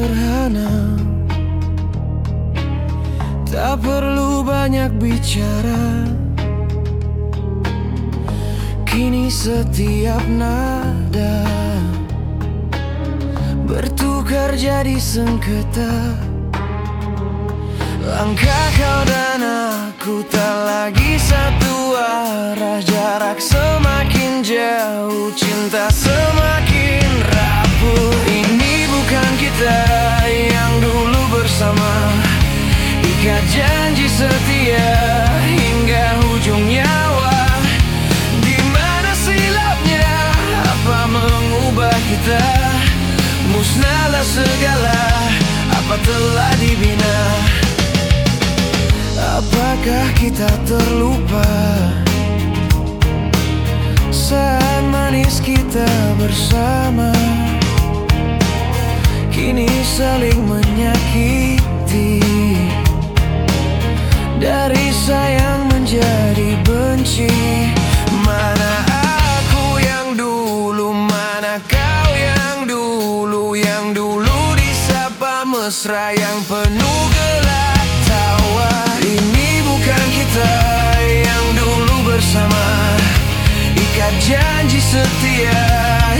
sederhana. Tak perlu banyak bicara. Kini setiap nada Bertukar jadi sengketa. Langkah kau dan aku tak lagi satu arah Jarak semakin Ikat janji setia hingga ujung nyawa. Di mana silapnya? Apa mengubah kita? Musnahlah segala. Apa telah dibina? Apakah kita terlupa? Saat manis kita bersama Kini saling menyakiti mesra Yang penuh gelak tawa. Ini bukan kita yang dulu bersama. Ikat janji setia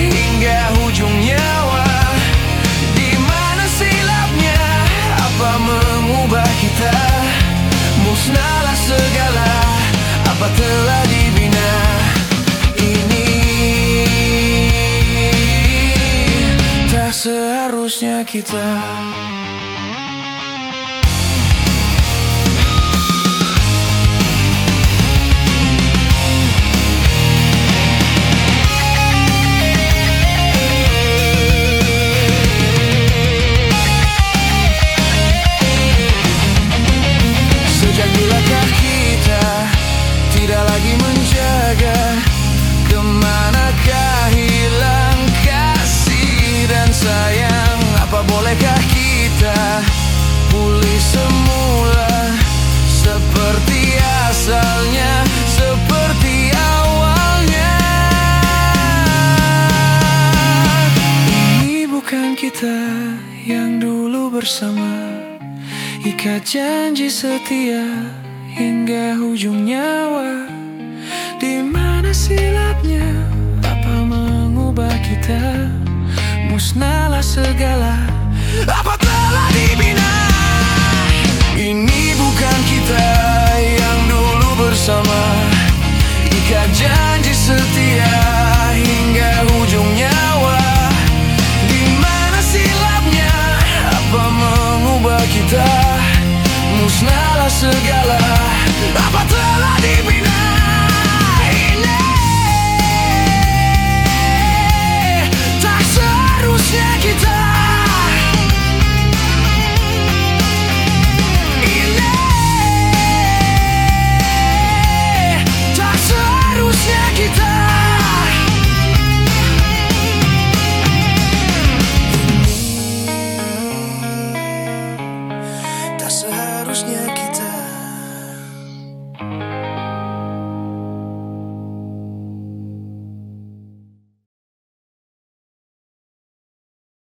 hingga ujung nyawa. Di mana silapnya? Apa mengubah kita? Musnahlah segala. Apa telah dibina? Ini tak seharusnya kita bersama. Ikat janji setia hingga ujung nyawa. Di mana silapnya? Apa mengubah kita? Musnahlah segala. Apa